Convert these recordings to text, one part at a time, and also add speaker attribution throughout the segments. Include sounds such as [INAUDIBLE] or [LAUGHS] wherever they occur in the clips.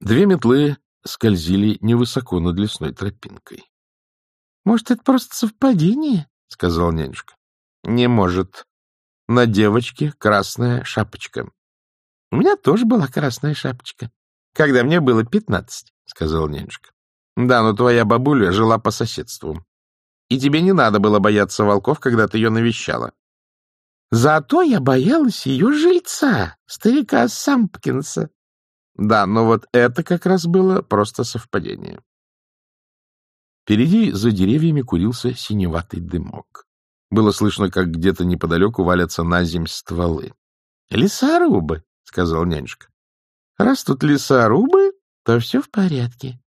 Speaker 1: Две метлы скользили невысоко над лесной тропинкой.
Speaker 2: — Может, это просто совпадение?
Speaker 1: — сказал нянюшка. — Не может. На девочке красная шапочка. — У меня тоже была красная шапочка, когда мне было пятнадцать, — сказал нянюшка. — Да, но твоя бабуля жила по соседству. И тебе не надо было бояться волков, когда ты ее навещала.
Speaker 2: Зато я боялась ее жильца, старика Сампкинса.
Speaker 1: Да, но вот это как раз было просто совпадение. Впереди за деревьями курился синеватый дымок. Было слышно, как где-то неподалеку валятся на земь стволы.
Speaker 2: — Лесорубы, — сказал нянюшка. — Раз тут лесорубы, то все в порядке.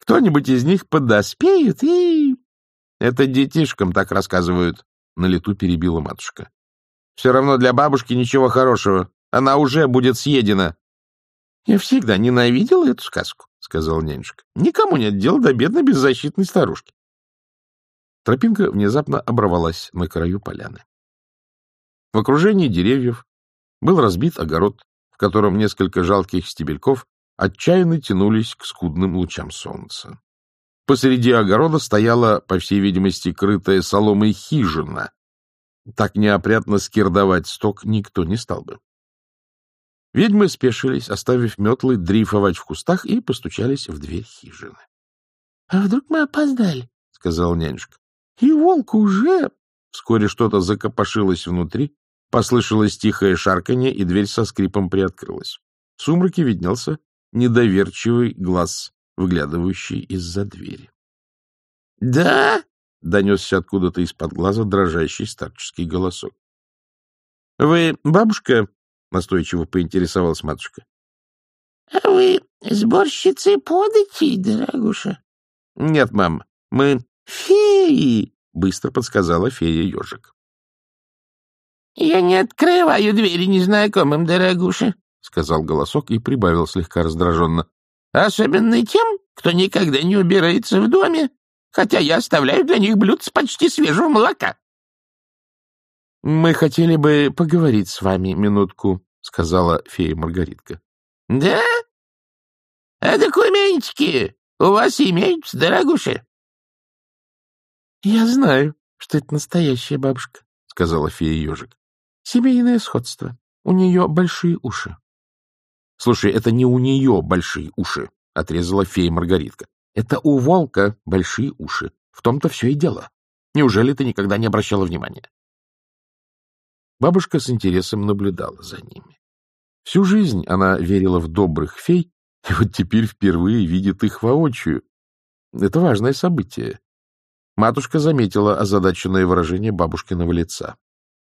Speaker 2: Кто-нибудь из них подоспеет и...
Speaker 1: — Это детишкам так рассказывают, — на лету перебила матушка. — Все равно для бабушки ничего хорошего. Она уже будет съедена.
Speaker 2: — Я всегда ненавидела эту сказку, — сказал нянюшка. — Никому нет дела до бедной беззащитной старушки.
Speaker 1: Тропинка внезапно оборвалась на краю поляны. В окружении деревьев был разбит огород, в котором несколько жалких стебельков отчаянно тянулись к скудным лучам солнца. Посреди огорода стояла, по всей видимости, крытая соломой хижина. Так неопрятно скирдовать сток никто не стал бы. Ведьмы спешились, оставив метлы дрейфовать в кустах, и постучались в дверь хижины.
Speaker 2: — А вдруг мы опоздали? — сказал нянюшка.
Speaker 1: И волк уже... Вскоре что-то закопошилось внутри, послышалось тихое шарканье, и дверь со скрипом приоткрылась. В сумраке виднелся недоверчивый глаз, выглядывающий из-за двери.
Speaker 2: — Да?
Speaker 1: — донесся откуда-то из-под глаза дрожащий старческий голосок. — Вы бабушка? — настойчиво поинтересовалась матушка.
Speaker 2: — А вы сборщицы подати, дорогуша?
Speaker 1: — Нет, мам, мы
Speaker 2: «Феи!»
Speaker 1: — быстро подсказала фея-ежик.
Speaker 2: «Я не открываю двери незнакомым, дорогуша», —
Speaker 1: сказал голосок и прибавил слегка раздраженно.
Speaker 2: «Особенно тем, кто никогда не убирается в доме, хотя я оставляю для них блюдце почти свежего молока».
Speaker 1: «Мы хотели бы поговорить с вами минутку», — сказала фея Маргаритка.
Speaker 2: «Да? А документики у вас имеются, дорогуша?» — Я знаю, что это настоящая бабушка, — сказала фея-ежик. — Семейное сходство. У нее большие уши.
Speaker 1: — Слушай, это не у нее большие уши, — отрезала фея Маргаритка. — Это у волка большие уши. В том-то все и дело. Неужели ты никогда не обращала внимания? Бабушка с интересом наблюдала за ними. Всю жизнь она верила в добрых фей, и вот теперь впервые видит их воочию. Это важное событие. Матушка заметила озадаченное выражение бабушкиного лица.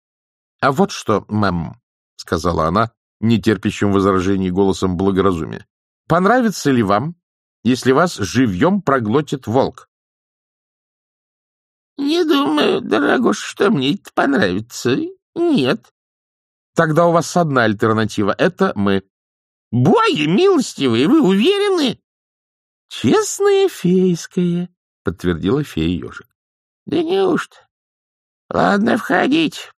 Speaker 1: — А вот что, мэм, — сказала она, нетерпящим возражений голосом благоразумия, — понравится ли вам, если вас живьем проглотит волк?
Speaker 2: — Не думаю, дорогуш, что мне это понравится. Нет.
Speaker 1: — Тогда у вас одна альтернатива — это мы.
Speaker 2: — Боги милостивые, вы уверены?
Speaker 1: — Честная фейская, — подтвердила фея-ежик.
Speaker 2: — Да неужто? Ладно, входить.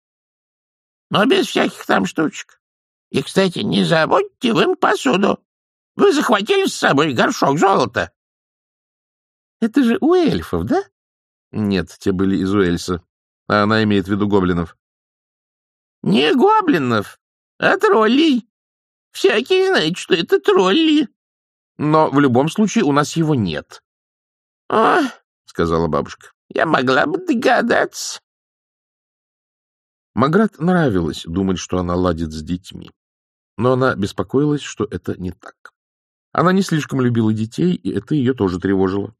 Speaker 2: Но без всяких там штучек. И, кстати, не забудьте вымыть посуду. Вы захватили с собой горшок золота?
Speaker 1: — Это же у эльфов, да? — Нет, те были из Уэльса. А она имеет в виду гоблинов.
Speaker 2: — Не гоблинов, а троллей. Всякие знают, что это тролли.
Speaker 1: — Но в любом случае у нас его нет.
Speaker 2: — О, — сказала бабушка, — я могла бы догадаться.
Speaker 1: Маград нравилось думать, что она ладит с детьми. Но она беспокоилась, что это не так. Она не слишком любила детей, и это ее тоже тревожило.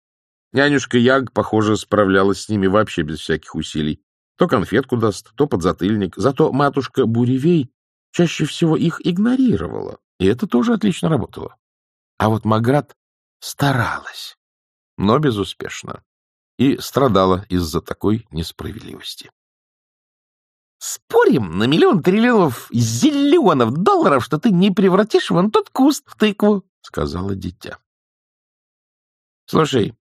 Speaker 1: Нянюшка Яг, похоже, справлялась с ними вообще без всяких усилий. То конфетку даст, то подзатыльник. Зато матушка Буревей чаще всего их игнорировала, и это тоже отлично работало. А вот Маград старалась но безуспешно, и страдала из-за такой несправедливости.
Speaker 2: «Спорим на миллион триллионов зеленов долларов, что ты не превратишь вон тот куст в тыкву», — сказала дитя. «Слушай,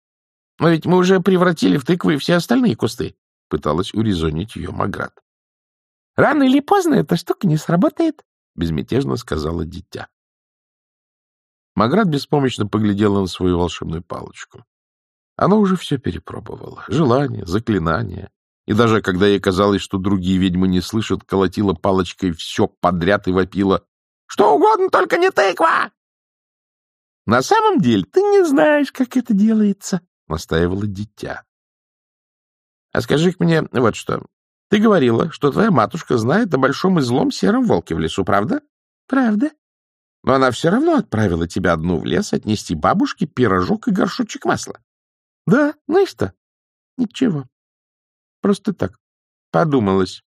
Speaker 2: но ведь мы уже превратили в тыквы все остальные кусты», — пыталась урезонить ее Маград. «Рано или поздно эта штука не сработает», — безмятежно сказала дитя.
Speaker 1: Маград беспомощно поглядела на свою волшебную палочку. Она уже все перепробовала. Желание, заклинания. И даже когда ей казалось, что другие ведьмы не слышат, колотила палочкой все подряд и вопила. — Что угодно, только не тыква! — На самом деле ты не знаешь, как это делается, — настаивала дитя. — А скажи мне вот что. Ты говорила, что твоя матушка знает о большом и злом сером волке в лесу, правда? — Правда. Но она все равно отправила тебя одну в лес отнести бабушке пирожок и горшочек масла. — Да, ну и что? — Ничего. Просто так. Подумалось.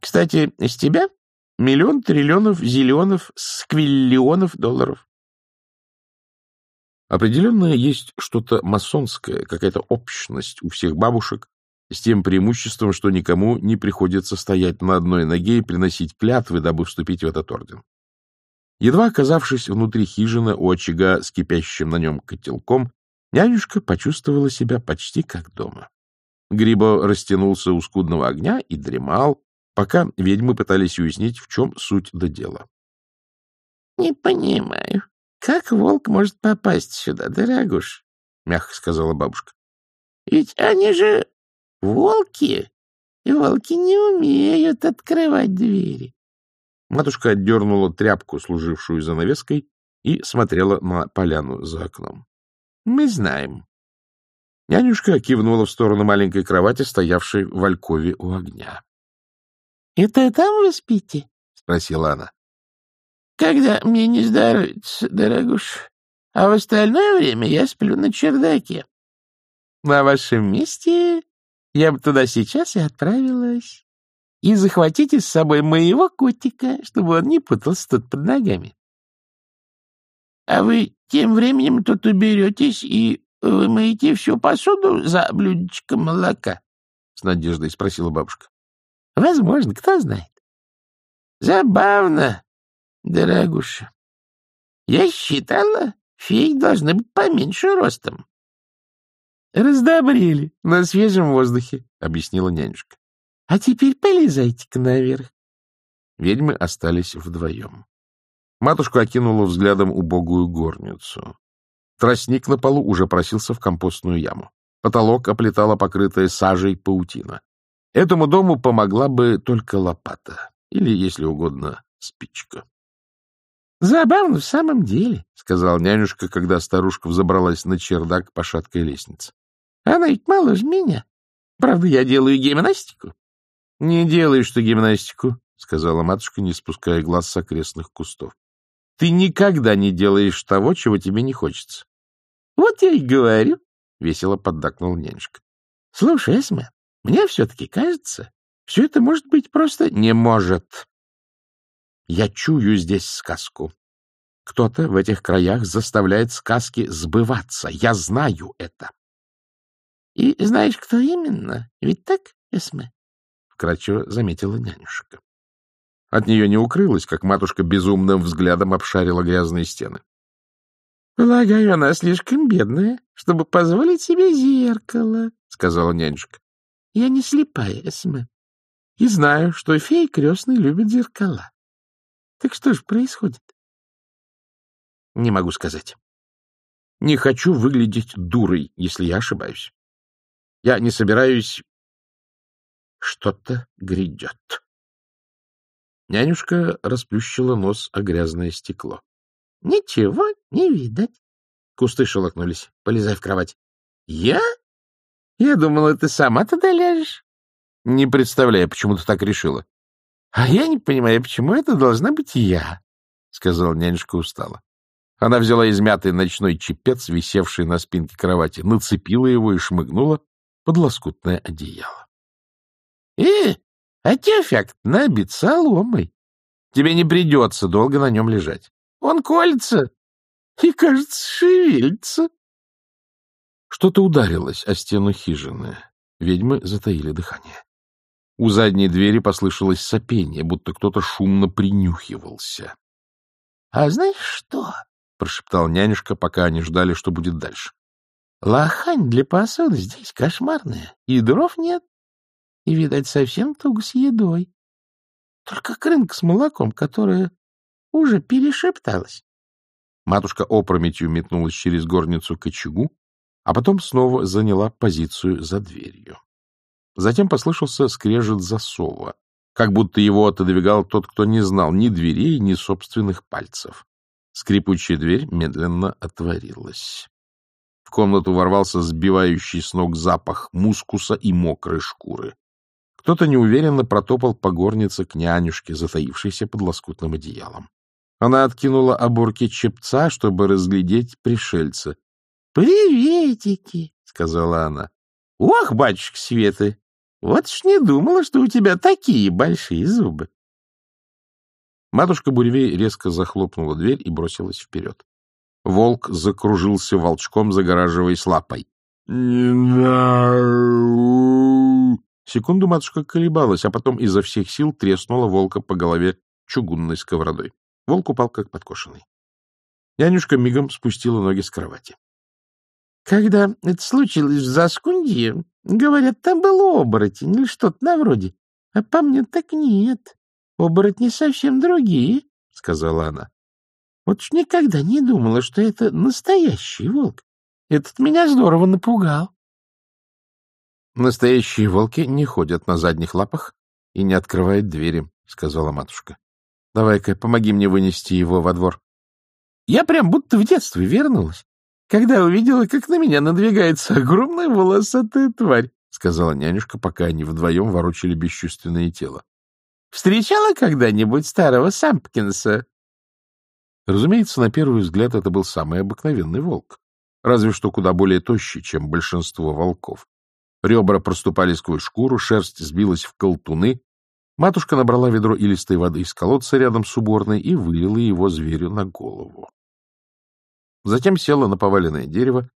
Speaker 1: Кстати, с тебя миллион триллионов зеленов сквиллионов долларов. Определенно есть что-то масонское, какая-то общность у всех бабушек, с тем преимуществом, что никому не приходится стоять на одной ноге и приносить клятвы, дабы вступить в этот орден. Едва оказавшись внутри хижины у очага с кипящим на нем котелком, нянюшка почувствовала себя почти как дома. Грибо растянулся у скудного огня и дремал, пока ведьмы пытались уяснить, в чем суть до дела. — Не понимаю, как волк может попасть сюда, дорогуш? — мягко сказала бабушка. — Ведь они же волки, и волки не умеют открывать двери. Матушка отдернула тряпку, служившую занавеской, и смотрела на поляну за окном. — Мы знаем. Нянюшка кивнула в сторону маленькой кровати, стоявшей в алькове у огня. — Это там вы спите? — спросила она. — Когда мне не здоровится, дорогуш, а в остальное время я сплю на чердаке. На вашем месте я бы туда сейчас и отправилась и захватите с собой моего котика, чтобы он не путался тут под ногами. — А вы тем временем тут уберетесь и вымоете всю посуду за блюдечком молока? — с надеждой спросила бабушка. — Возможно, кто знает. — Забавно, дорогуша. Я считала, феи должны быть поменьше ростом. — Раздобрели на свежем воздухе, — объяснила нянюшка. А теперь полезайте-ка наверх. Ведьмы остались вдвоем. Матушка окинула взглядом убогую горницу. Тростник на полу уже просился в компостную яму. Потолок оплетала покрытая сажей паутина. Этому дому помогла бы только лопата. Или, если угодно, спичка. — Забавно в самом деле, — сказал нянюшка, когда старушка взобралась на чердак по шаткой лестнице. — Она ведь мало же меня. Правда, я делаю гимнастику. — Не делаешь ты гимнастику, — сказала матушка, не спуская глаз с окрестных кустов. — Ты никогда не делаешь того, чего тебе не хочется. — Вот я и говорю, — весело поддакнул нянюшка. — Слушай, Эсме, мне все-таки кажется, все это может быть просто... — Не может. Я чую здесь сказку. Кто-то в этих краях заставляет сказки сбываться. Я знаю это. — И знаешь, кто именно? Ведь так, Эсме? вкрадчиво заметила нянюшка. От нее не укрылось, как матушка безумным взглядом обшарила грязные стены. — Полагаю, она слишком бедная, чтобы позволить себе зеркало, — сказала нянюшка. — Я не слепая, Эсме, и знаю, что феи крестные любят зеркала. Так что же происходит? — Не могу сказать. Не хочу выглядеть дурой, если я ошибаюсь. Я не собираюсь что-то грядет. Нянюшка расплющила нос о грязное стекло. — Ничего не видать. Кусты шелохнулись. Полезай в кровать. — Я? Я думала, ты сама туда ляжешь. — Не представляю, почему ты так решила. — А я не понимаю, почему это должна быть я, — сказала нянюшка устало. Она взяла измятый ночной чепец, висевший на спинке кровати, нацепила его и шмыгнула под лоскутное одеяло. И а тефект набит соломой. Тебе не придется долго на нем лежать. Он колется и, кажется, шевелится. Что-то ударилось о стену хижины. Ведьмы затаили дыхание. У задней двери послышалось сопение, будто кто-то шумно принюхивался. — А знаешь что? — прошептал нянюшка, пока они ждали, что будет дальше. — Лохань для посуды здесь кошмарная, и дров нет и, видать, совсем туго с едой. Только крынка с молоком, которая уже перешепталась. Матушка опрометью метнулась через горницу к очагу, а потом снова заняла позицию за дверью. Затем послышался скрежет засова, как будто его отодвигал тот, кто не знал ни дверей, ни собственных пальцев. Скрипучая дверь медленно отворилась. В комнату ворвался сбивающий с ног запах мускуса и мокрой шкуры. Кто-то неуверенно протопал по горнице к нянюшке, затаившейся под лоскутным одеялом. Она откинула оборки чепца, чтобы разглядеть пришельца. — Приветики, — сказала она. — Ох, батюшка Светы, вот ж не думала, что у тебя такие большие зубы. Матушка Буревей резко захлопнула дверь и бросилась вперед. Волк закружился волчком, загораживаясь лапой. Секунду матушка колебалась, а потом изо всех сил треснула волка по голове чугунной сковородой. Волк упал, как подкошенный. Нянюшка мигом спустила ноги с кровати. — Когда это случилось в Заскунье, говорят, там был оборотень или что-то на вроде. А по мне так нет. Оборотни совсем другие, — сказала она. Вот уж никогда не думала, что это настоящий волк. Этот меня здорово напугал. Настоящие волки не ходят на задних лапах и не открывают двери, — сказала матушка. — Давай-ка, помоги мне вынести его во двор. Я прям будто в детстве вернулась, когда увидела, как на меня надвигается огромная волосатая тварь, — сказала нянюшка, пока они вдвоем ворочали бесчувственное тело. — Встречала когда-нибудь старого Сампкинса? Разумеется, на первый взгляд это был самый обыкновенный волк, разве что куда более тощий, чем большинство волков. Ребра проступали сквозь шкуру, шерсть сбилась в колтуны, Матушка набрала ведро илистой воды из колодца рядом с уборной и вылила его зверю на голову. Затем села на поваленное дерево,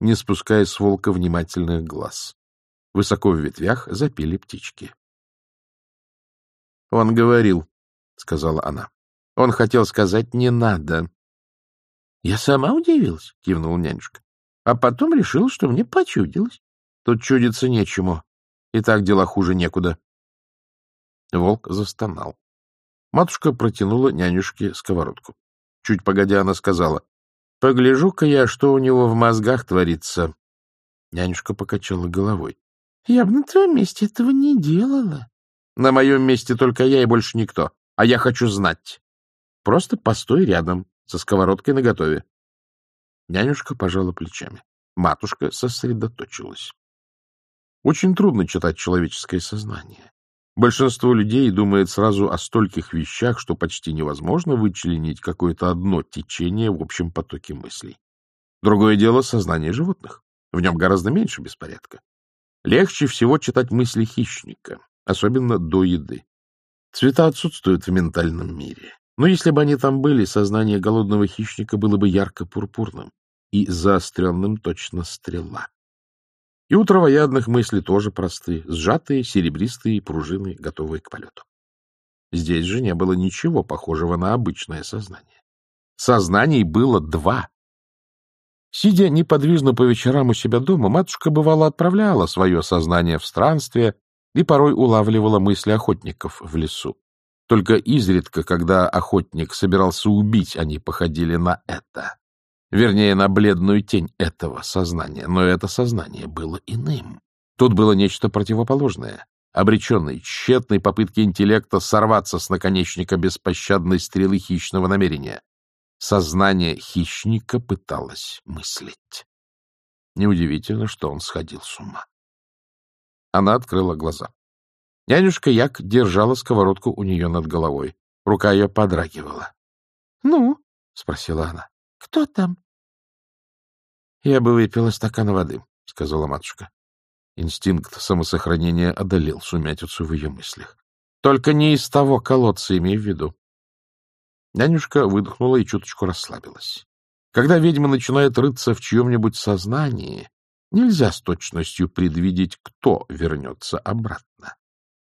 Speaker 1: не спуская с волка внимательных глаз. Высоко в ветвях запели птички. — Он говорил, — сказала она. — Он хотел сказать «не надо». — Я сама удивилась, — кивнул нянюшка. — А потом решил, что мне почудилось. Тут чудиться нечему. И так дела хуже некуда. Волк застонал. Матушка протянула нянюшке сковородку. Чуть погодя, она сказала, — Погляжу-ка я, что у него в мозгах творится. Нянюшка покачала головой. — Я бы на твоем месте этого не делала. — На моем месте только я и больше никто. А я хочу знать. Просто постой рядом, со сковородкой наготове. Нянюшка пожала плечами. Матушка сосредоточилась. Очень трудно читать человеческое сознание. Большинство людей думает сразу о стольких вещах, что почти невозможно вычленить какое-то одно течение в общем потоке мыслей. Другое дело — сознание животных. В нем гораздо меньше беспорядка. Легче всего читать мысли хищника, особенно до еды. Цвета отсутствуют в ментальном мире. Но если бы они там были, сознание голодного хищника было бы ярко-пурпурным и заостренным точно стрела. И у травоядных мысли тоже просты, сжатые, серебристые пружины, готовые к полету. Здесь же не было ничего похожего на обычное сознание. Сознаний было два. Сидя неподвижно по вечерам у себя дома, матушка бывало отправляла свое сознание в странствие и порой улавливала мысли охотников в лесу. Только изредка, когда охотник собирался убить, они походили на это. Вернее, на бледную тень этого сознания. Но это сознание было иным. Тут было нечто противоположное. Обреченной, тщетной попытки интеллекта сорваться с наконечника беспощадной стрелы хищного намерения. Сознание хищника пыталось мыслить. Неудивительно, что он сходил с ума. Она открыла глаза. Нянюшка Як держала сковородку у нее над головой. Рука ее подрагивала. — Ну? — спросила она. — Кто там? — Я бы выпила стакан воды, — сказала матушка. Инстинкт самосохранения одолел сумятицу в ее мыслях. — Только не из того колодца, имей в виду. Нянюшка выдохнула и чуточку расслабилась. Когда ведьма начинает рыться в чьем-нибудь сознании, нельзя с точностью предвидеть, кто вернется обратно.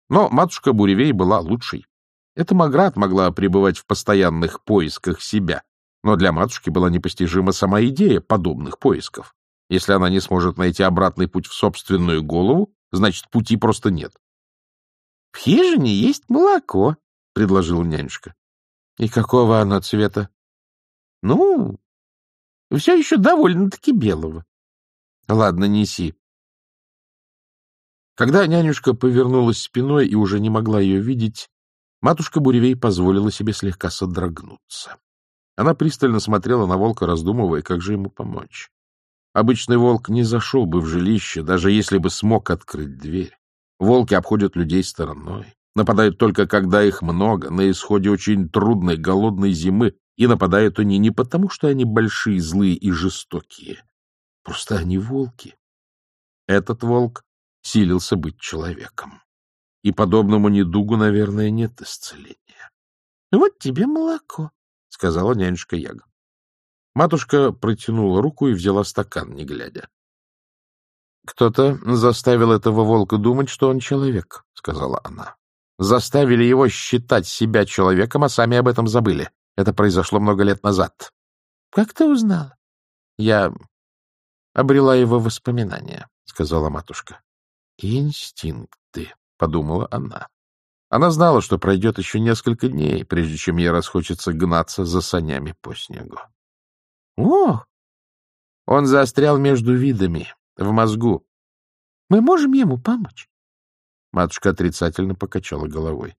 Speaker 1: Но матушка Буревей была лучшей. Эта Маград могла пребывать в постоянных поисках себя, но для матушки была непостижима сама идея подобных поисков. Если она не сможет найти обратный путь в собственную голову, значит, пути просто нет. — В хижине есть молоко, — предложила нянюшка. — И какого оно цвета?
Speaker 2: — Ну, все еще довольно-таки белого. — Ладно, неси. Когда нянюшка повернулась спиной и уже не могла ее видеть, матушка Буревей позволила себе слегка содрогнуться. Она пристально смотрела на волка, раздумывая, как же ему помочь. Обычный волк не зашел бы в жилище, даже если бы смог открыть дверь. Волки обходят людей стороной, нападают только когда их много, на исходе очень трудной голодной зимы, и нападают они не потому, что они большие, злые и жестокие. Просто они волки. Этот волк силился быть человеком. И подобному недугу, наверное, нет исцеления. — Вот тебе молоко, — сказала нянюшка Яга. Матушка протянула руку и взяла стакан, не глядя. — Кто-то заставил этого волка думать, что он человек, — сказала она. Заставили его считать себя человеком, а сами об этом забыли. Это произошло много лет назад. — Как ты узнала? — Я обрела его воспоминания, — сказала матушка. — Инстинкты, — подумала она. Она знала, что пройдет еще несколько дней, прежде чем ей расхочется гнаться за санями по снегу. — О! Он застрял между видами, в мозгу. Мы можем ему помочь? Матушка отрицательно покачала головой.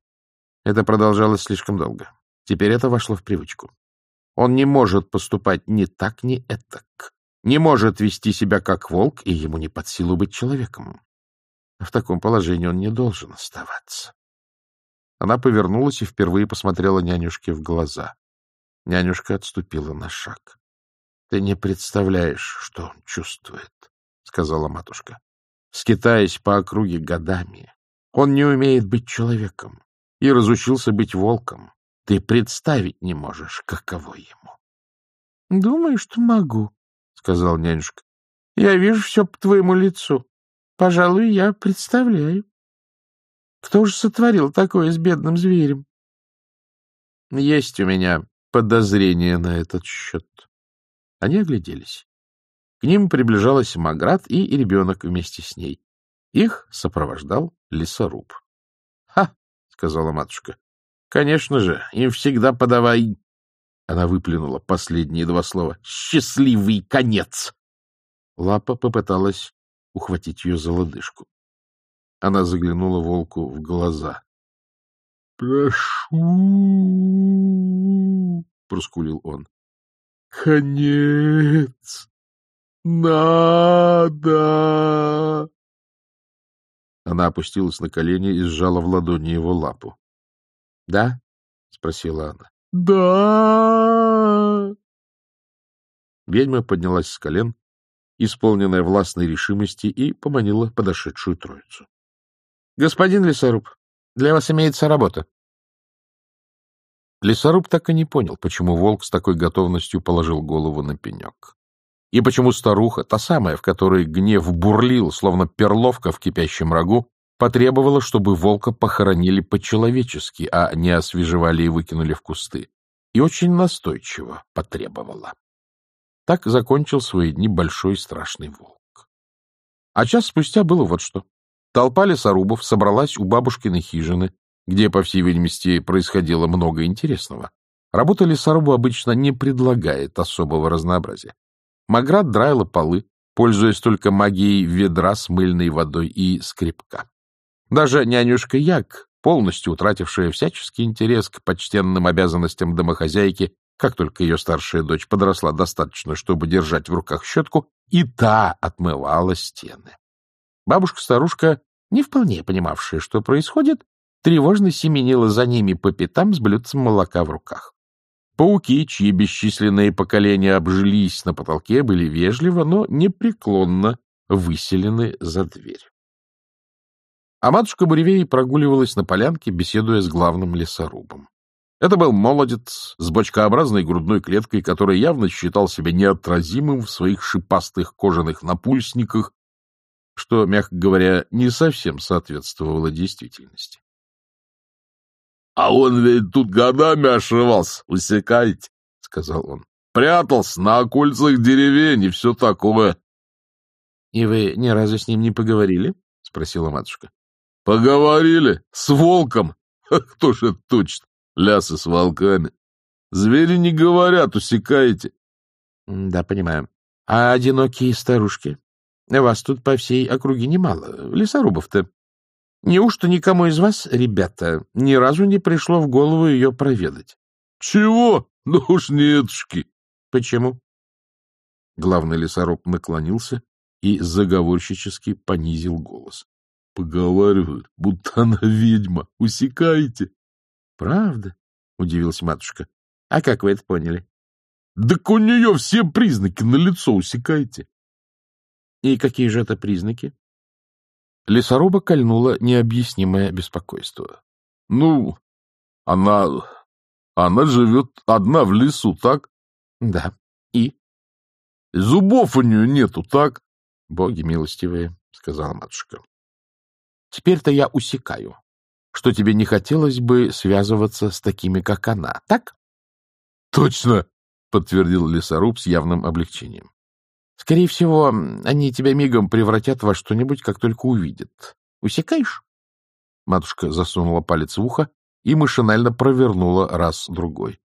Speaker 2: Это продолжалось слишком долго. Теперь это вошло в привычку. Он не может поступать ни так, ни этак. Не может вести себя как волк, и ему не под силу быть человеком. В таком положении он не должен оставаться. Она повернулась и впервые посмотрела нянюшке в глаза. Нянюшка отступила на шаг. — Ты не представляешь, что он чувствует, — сказала матушка. Скитаясь по округе годами, он не умеет быть человеком и разучился быть волком. Ты представить не можешь, каково ему. — Думаю, что могу, — сказал нянюшка. — Я вижу все по твоему лицу. Пожалуй, я представляю. Кто же сотворил такое с бедным зверем? — Есть у меня подозрение на этот счет. Они огляделись. К ним приближалась Маград и ребенок вместе с ней. Их сопровождал лесоруб. — Ха! — сказала матушка. — Конечно же, им всегда подавай... Она выплюнула последние два слова. «Счастливый конец!» Лапа попыталась ухватить ее за лодыжку. Она заглянула волку в глаза. — Прошу, — проскулил он. — Конец! Надо! Она опустилась на колени и сжала в ладони его лапу. — Да? — спросила она. — Да! Ведьма поднялась с колен, исполненная властной решимости, и поманила подошедшую троицу. — Господин лесоруб, для вас имеется работа. Лесоруб так и не понял, почему волк с такой готовностью положил голову на пенек. И почему старуха, та самая, в которой гнев бурлил, словно перловка в кипящем рагу, потребовала, чтобы волка похоронили по-человечески, а не освежевали и выкинули в кусты. И очень настойчиво потребовала. Так закончил свои дни большой страшный волк. А час спустя было вот что. Толпа лесорубов собралась у бабушкиной хижины, где, по всей видимости, происходило много интересного. Работа лесоруба обычно не предлагает особого разнообразия. Маград драила полы, пользуясь только магией ведра с мыльной водой и скребка. Даже нянюшка Як, полностью утратившая всяческий интерес к почтенным обязанностям домохозяйки, как только ее старшая дочь подросла достаточно, чтобы держать в руках щетку, и та отмывала стены. Бабушка-старушка, не вполне понимавшая, что происходит, тревожно семенила за ними по пятам с блюдцем молока в руках. Пауки, чьи бесчисленные поколения обжились на потолке, были вежливо, но непреклонно выселены за дверь. А матушка Буревей прогуливалась на полянке, беседуя с главным лесорубом. Это был молодец с бочкообразной грудной клеткой, который явно считал себя неотразимым в своих шипастых кожаных напульсниках, что, мягко говоря, не совсем соответствовало действительности. — А он ведь тут годами ошивался, усекаете, — сказал он. — Прятался на окольцах деревень и все такое. — И вы ни разу с ним не поговорили? — спросила матушка. — Поговорили. С волком. [LAUGHS] Кто же это точно? Лясы с волками.
Speaker 1: Звери не говорят, усекаете.
Speaker 2: — Да, понимаю. А одинокие старушки? Вас тут по всей округе немало. Лесорубов-то. Неужто никому из вас, ребята, ни разу не пришло в голову ее проведать?
Speaker 1: — Чего? Ну уж нетушки.
Speaker 2: — Почему?
Speaker 1: Главный лесоруб наклонился и заговорщически понизил голос. — Поговаривают, будто она ведьма. Усекаете?
Speaker 2: — Правда? — удивилась матушка. — А как вы это поняли?
Speaker 1: — Так у нее все признаки на лицо усекаете.
Speaker 2: — И какие же это признаки? Лесоруба кольнуло необъяснимое беспокойство.
Speaker 1: — Ну, она... она живет одна в лесу, так?
Speaker 2: — Да. И?
Speaker 1: — Зубов у нее нету, так?
Speaker 2: — Боги милостивые, — сказала матушка. — Теперь-то я усекаю, что тебе не хотелось бы связываться с такими, как она, так?
Speaker 1: — Точно, — подтвердил лесоруб с явным облегчением.
Speaker 2: Скорее всего, они тебя мигом превратят во что-нибудь, как только увидят. Усекаешь? Матушка засунула палец в ухо и машинально провернула раз-другой.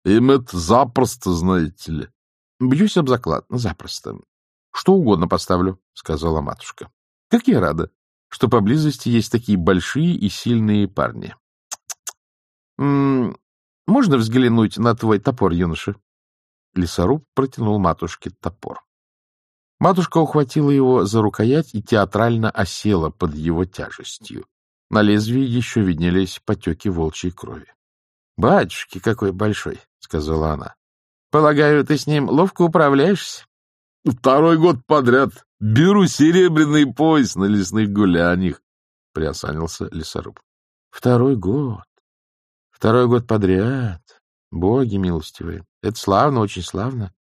Speaker 1: — Им это запросто, знаете ли.
Speaker 2: — Бьюсь об заклад, запросто. — Что угодно поставлю, — сказала матушка. — Как я рада, что поблизости есть такие большие и сильные парни. — Можно взглянуть на твой топор, юноша? Лесоруб протянул матушке топор. Матушка ухватила его за рукоять и театрально осела под его тяжестью. На лезвии еще виднелись потеки волчьей крови. — Батюшки, какой большой! — сказала она. — Полагаю, ты с ним ловко управляешься?
Speaker 1: — Второй год подряд беру серебряный пояс на лесных гуляниях, — приосанился лесоруб.
Speaker 2: — Второй год. Второй год подряд. Боги милостивые. Это славно, очень славно.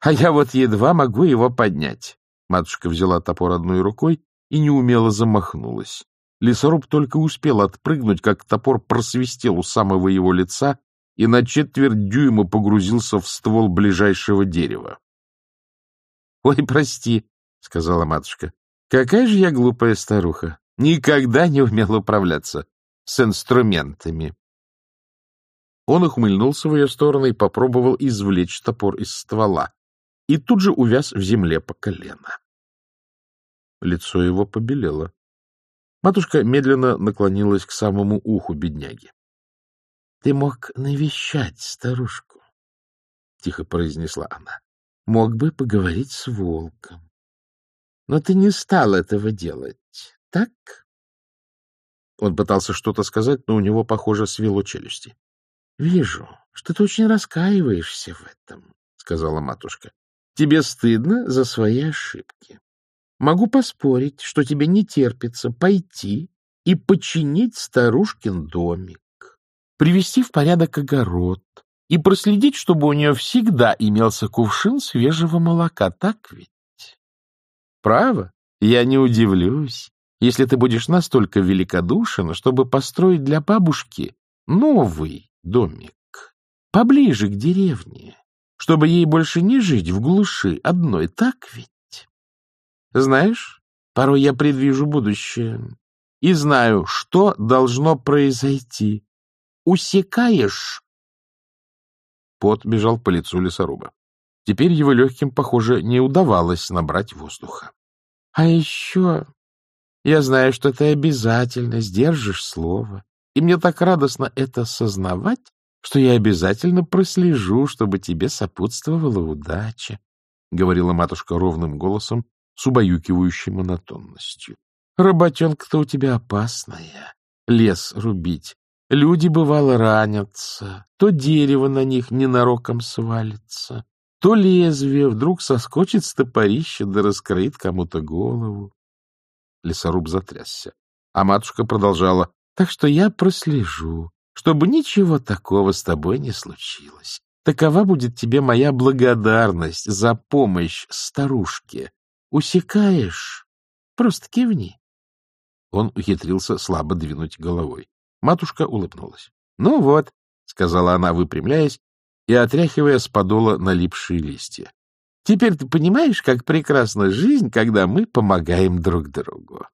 Speaker 2: А я вот едва могу его поднять. Матушка взяла топор одной рукой и неумело замахнулась. Лесоруб только успел отпрыгнуть, как топор просвистел у самого его лица и на четверть дюйма погрузился в ствол ближайшего дерева. — Ой, прости, — сказала матушка. — Какая же я глупая старуха. Никогда не умела управляться с инструментами. Он ухмыльнулся в ее сторону и попробовал извлечь топор из ствола, и тут же увяз в земле по колено. Лицо его побелело. Матушка медленно наклонилась к самому уху бедняги. — Ты мог навещать старушку, — тихо произнесла она. — Мог бы поговорить с волком. Но ты не стал этого делать, так? Он пытался что-то сказать, но у него, похоже, свело челюсти. — Вижу, что ты очень раскаиваешься в этом, — сказала матушка. — Тебе стыдно за свои ошибки. Могу поспорить, что тебе не терпится пойти и починить старушкин домик, привести в порядок огород и проследить, чтобы у нее всегда имелся кувшин свежего молока, так ведь? Право, я не удивлюсь, если ты будешь настолько великодушен, чтобы построить для бабушки новый домик, поближе к деревне, чтобы ей больше не жить в глуши одной, так ведь? Знаешь, порой я предвижу будущее и знаю, что должно произойти. Усекаешь? Пот бежал по лицу лесоруба. Теперь его легким, похоже, не удавалось набрать воздуха. А еще я знаю, что ты обязательно сдержишь слово и мне так радостно это сознавать, что я обязательно прослежу, чтобы тебе сопутствовала удача, — говорила матушка ровным голосом с убаюкивающей монотонностью. — Работенка-то у тебя опасная. Лес рубить. Люди, бывало, ранятся. То дерево на них ненароком свалится, то лезвие вдруг соскочит с топорища да раскроит кому-то голову. Лесоруб затрясся. А матушка продолжала. Так что я прослежу, чтобы ничего такого с тобой не случилось. Такова будет тебе моя благодарность за помощь старушке. Усекаешь? Просто кивни. Он ухитрился слабо двинуть головой. Матушка улыбнулась. — Ну вот, — сказала она, выпрямляясь и отряхивая с подола налипшие листья. — Теперь ты понимаешь, как прекрасна жизнь, когда мы помогаем друг другу.